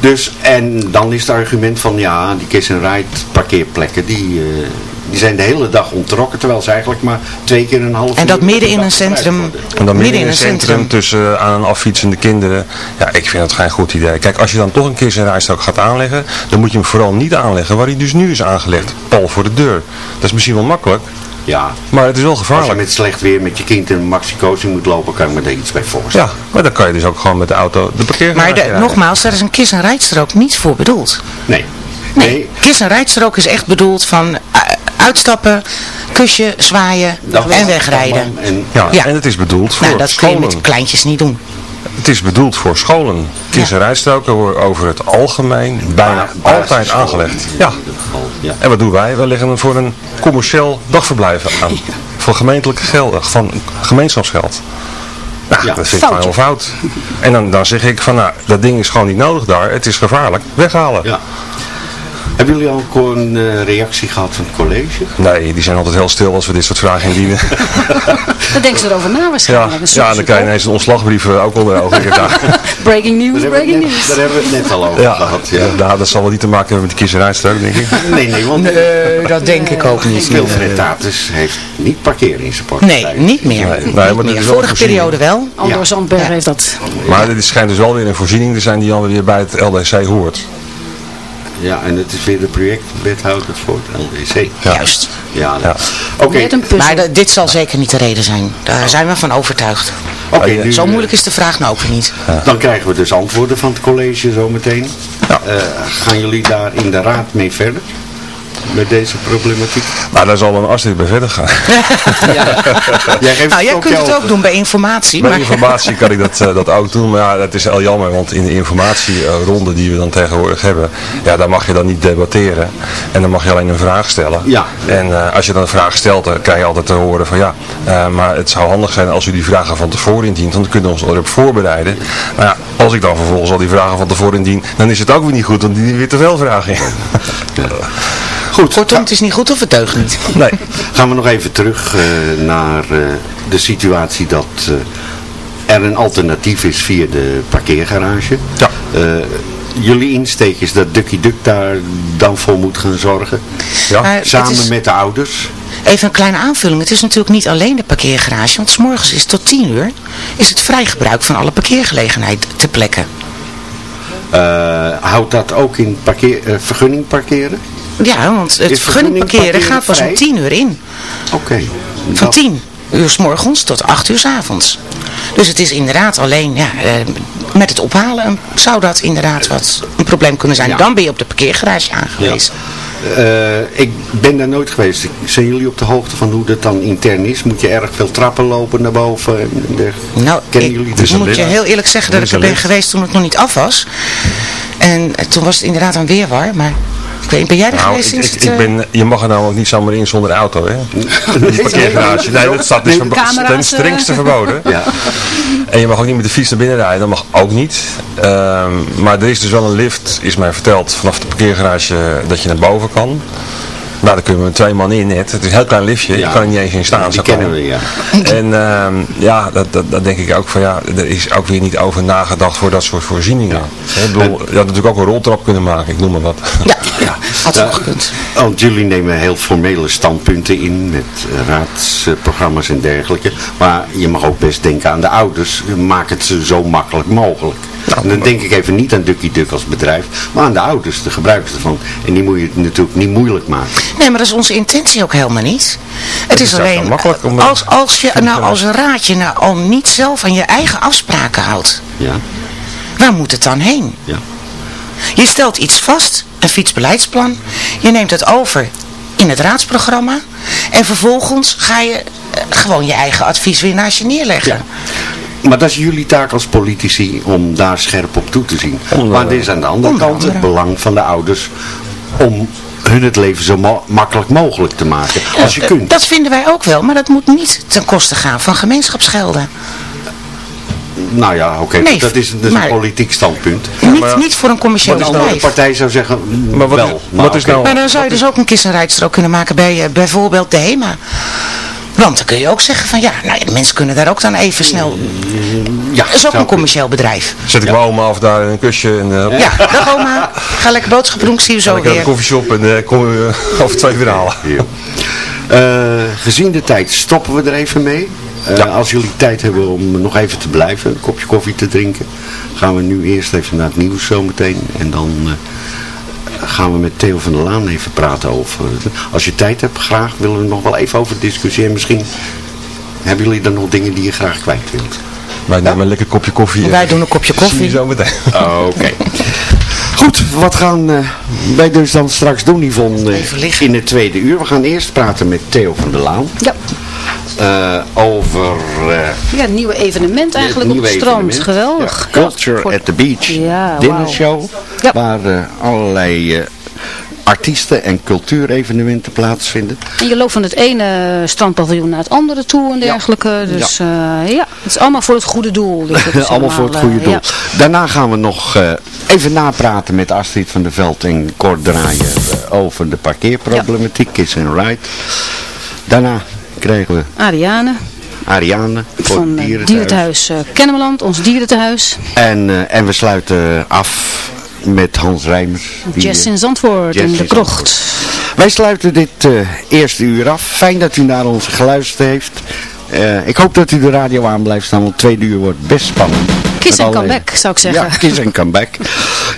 Dus, en dan is het argument van, ja, die kiss and ride parkeerplekken, die, eh, die zijn de hele dag ontrokken, terwijl ze eigenlijk maar twee keer een half En dat uur midden in een centrum. En dan midden in een centrum tussen aan en affietsende kinderen. Ja, ik vind dat geen goed idee. Kijk, als je dan toch een keer zijn rijstrook gaat aanleggen, dan moet je hem vooral niet aanleggen waar hij dus nu is aangelegd. Pal voor de deur. Dat is misschien wel makkelijk, Ja. maar het is wel Als je gevaarlijk. met slecht weer met je kind in maxi moet lopen, kan ik me daar iets bij voorstellen. Ja, maar dan kan je dus ook gewoon met de auto de parkeergarage Maar de- nogmaals, daar is een kiss- en rijdstrook niet voor bedoeld. Nee. Nee, kiss- en rijdstrook is echt bedoeld van eh, uitstappen, kusje, zwaaien Dag, en wegrijden. dag, En, Ja, Ja. en het is bedoeld voor Nou, dat kun je met kleintjes niet doen. Het is bedoeld voor scholen. Kies- en rijstroken worden over het algemeen bijna altijd aangelegd. Ja. Ja. En wat doen wij? We leggen hem voor een commercieel dagverblijf aan. Voor gemeentelijk geld, van gemeenschapsgeld. Nou, dat vind ik heel fout. En dan, dan zeg ik van, nou, dat ding is gewoon niet nodig daar. Het is gevaarlijk. Weghalen. Ja. Hebben jullie ook een eh, reactie gehad van het college? Nee, die zijn altijd heel stil als we dit soort vragen indienen. Dan denken ze erover na waarschijnlijk. Ja, en dan krijg je ineens een ontslagbrief eh, ook onder de ogen. Breaking news, Daar breaking net, news. daar hebben we het net al over Ja, gehad. Ja. ja. dat zal wel niet te maken hebben met de kiezerrijstrook, denk ik. Nee, nee, want Nee, dat denk ik ook niet. Wilfred Tatus heeft niet parkeren in zijn Nee, portefeuille. niet meer. Nee, nee, Niet maar dit meer. is wel Vorige periode wel. Andor Zandberg heeft dat. Maar dit schijnt dus wel weer een voorziening te zijn die dan weer bij het LDC hoort. Ja, en het is weer de projectwethouder voor het LDC. Juist. Ja, Ja. oké. Maar de- dit zal zeker niet de reden zijn. Daar zijn we van overtuigd. Oké, nu, Zo eh, moeilijk is de vraag nou ook niet. Dan krijgen we dus antwoorden van het college zometeen. Ja. Eh, gaan jullie daar in de raad mee verder? Met deze problematiek? Nou, daar zal een Astrid bij verder gaan. Jij geeft Nou, jij kunt het ook doen bij informatie. Bij Maar informatie kan ik dat, eh, dat ook doen, maar ja, dat is heel jammer, want in de informatieronde die we dan tegenwoordig hebben, ja, daar mag je dan niet debatteren en dan mag je alleen een vraag stellen. Ja. En eh, als je dan een vraag stelt, dan krijg je altijd te horen van ja, eh, maar het zou handig zijn als u die vragen van tevoren indient, want dan kunnen we ons erop voorbereiden. Maar ja, als ik dan vervolgens al die vragen van tevoren indien, dan is het ook weer niet goed, want die weer te veel vragen in. Goed, kortom, het is niet goed of het deugt niet. Nee. gaan we nog even terug eh, naar eh, de situatie dat eh, er een alternatief is via de parkeergarage. Ja. Eh, jullie insteek is dat Ducky Duck daar dan voor moet gaan zorgen. Ja. Samen is- met de ouders. Even een kleine aanvulling. Het is natuurlijk niet alleen de parkeergarage. Want 's morgens is tot 10 uur is het vrij gebruik van alle parkeergelegenheid te plekken. Eh, houdt dat ook in parkeer, eh, vergunning parkeren? Ja, want het vergunning parkeren gaat pas om? 10 uur in. Oké. Van Dat- 10 uur s morgens tot 8 uur s avonds. Dus het is inderdaad alleen, ja, eh, met het ophalen zou dat inderdaad wat een probleem kunnen zijn. Ja. Dan ben je op de parkeergarage aangewezen. Eh, ik ben daar nooit geweest. Zijn jullie op de hoogte van hoe dat dan intern is? Moet je erg veel trappen lopen naar boven? En dergelijke? Nou, Kennen ik jullie een moet je heel eerlijk zeggen dat ik er ben geweest toen het nog niet af was. En toen was het inderdaad een weerwar, maar ik weet, ben jij er Nou, geweest ik, sinds ik, het, ik eh, ben, je mag er namelijk niet zomaar in zonder auto, hè? Die parkeergarage. Nee, dat staat dus ten strengste eh. verboden. Ja. En je mag ook niet met de fiets naar binnen rijden, dat mag ook niet. Ehm, maar er is dus wel een lift, is mij verteld, vanaf de parkeergarage dat je naar boven kan. Nou, daar kunnen we twee man in net. Het is een heel klein liftje, je kan er niet eens in staan. die kennen we, ja. En ehm, ja, dat, dat, dat denk ik ook van ja, er is ook weer niet over nagedacht voor dat soort voorzieningen. Hè, Ik bedoel, je had natuurlijk ook een roltrap kunnen maken, ik noem maar wat. Ja, had Ja, wel gekund. Want jullie nemen heel formele standpunten in met eh, raadsprogramma's en dergelijke. Maar je mag ook best denken aan de ouders. Maak het ze zo makkelijk mogelijk. en dan denk ik even niet aan Ducky Duck als bedrijf, maar aan de ouders, de gebruikers ervan. En die moet je het natuurlijk niet moeilijk maken. Nee, maar dat is onze intentie ook helemaal niet. Het is alleen, om, eh, als, als je nou als een raadje nou al niet zelf aan je eigen afspraken houdt, Ja, waar moet het dan heen? ja. Je stelt iets vast, een fietsbeleidsplan, je neemt het over in het raadsprogramma en vervolgens ga je eh, gewoon je eigen advies weer naast je neerleggen. Maar dat is jullie taak als politici om daar scherp op toe te zien. maar er is aan de andere kant het belang van de ouders om hun het leven zo ma- makkelijk mogelijk te maken. Als je Eh, kunt. Dat vinden wij ook wel, maar dat moet niet ten koste gaan van gemeenschapsgelden. Nou ja, oké, Nee, dat is, dat is maar- een politiek standpunt. niet, niet voor een commercieel Maar de andere bedrijf. partij zou zeggen, mm, Maar wat- wel. wat is nou- Maar dan zou je dus ook een kist en rijdstrook kunnen maken bij eh, bijvoorbeeld de HEMA. Want dan kun je ook zeggen van ja, nou ja, de mensen kunnen daar ook dan even snel... Ja, dat is ook een commercieel bedrijf. Zet ik mijn oma af daar in een kusje en uh, Ja, dag oma. Ga lekker boodschappen doen, ik zie je zo lekker naar de weer. koffieshop en uh, kom je uh, over twee weer halen. Ja. Eh, gezien de tijd stoppen we er even mee. Eh, Als jullie tijd hebben om nog even te blijven, een kopje koffie te drinken, gaan we nu eerst even naar het nieuws zometeen. En dan eh, gaan we met Theo van der Laan even praten over. Als je tijd hebt, graag willen we nog wel even over discussiëren. Misschien hebben jullie dan nog dingen die je graag kwijt wilt. Wij nemen een lekker kopje koffie. Wij doen een kopje Zie je koffie. zo meteen. Oké. Goed, wat gaan eh, wij dus dan straks doen, Yvonne, eh, in het tweede uur? We gaan eerst praten met Theo van der Laan. Ja. Eh, over eh, Ja, een nieuwe evenement eigenlijk op het strand. evenement. Geweldig. Ja, Culture Voor- at the Beach Ja, dinner wauw. show. Waar eh, allerlei eh, artiesten en cultuurevenementen plaatsvinden. En je loopt van het ene strandpaviljoen naar het andere toe en dergelijke. Dus ja, ja het is allemaal voor het goede doel. Dus is Allemaal voor het goede doel. ja. Daarna gaan we nog eh, even napraten met Astrid van der Veld en Kort Draaien over de parkeerproblematiek, Kiss and Ride. Daarna krijgen we Ariane Ariane voor van het eh, dierentehuis eh, Kennemerland, ons dierentehuis. En, eh, en we sluiten af met Hans Rijmers. eh, in Zandvoort in de krocht. Wij sluiten dit eerste uur af. Fijn dat u naar ons geluisterd heeft. Ik hoop dat u de radio aan blijft staan, want tweede uur wordt best spannend. Kiss en comeback zou ik zeggen. Ja, kiss en comeback.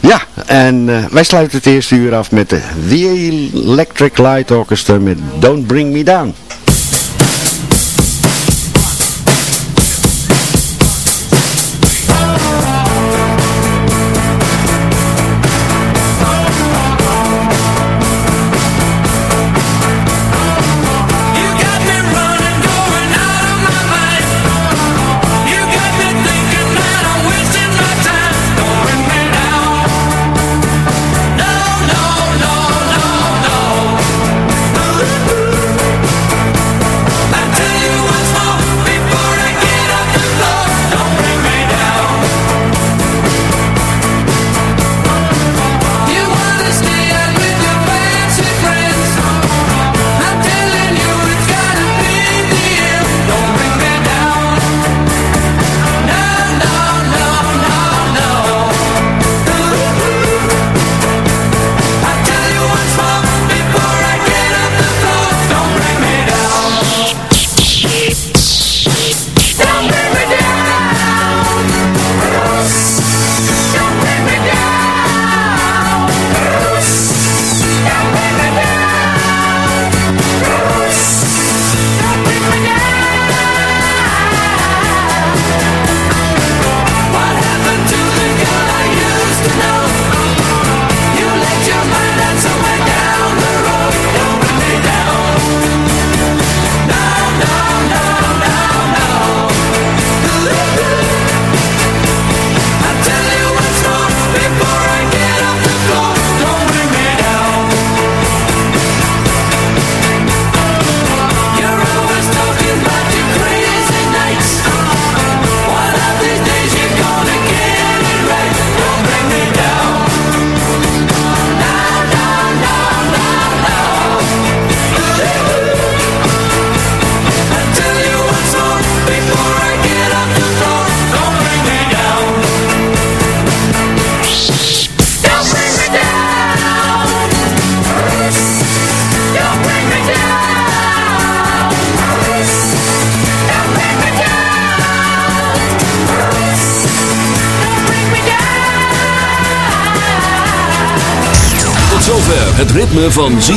ja, en wij sluiten het eerste uur af met de The Electric Light Orchestra met Don't Bring Me Down.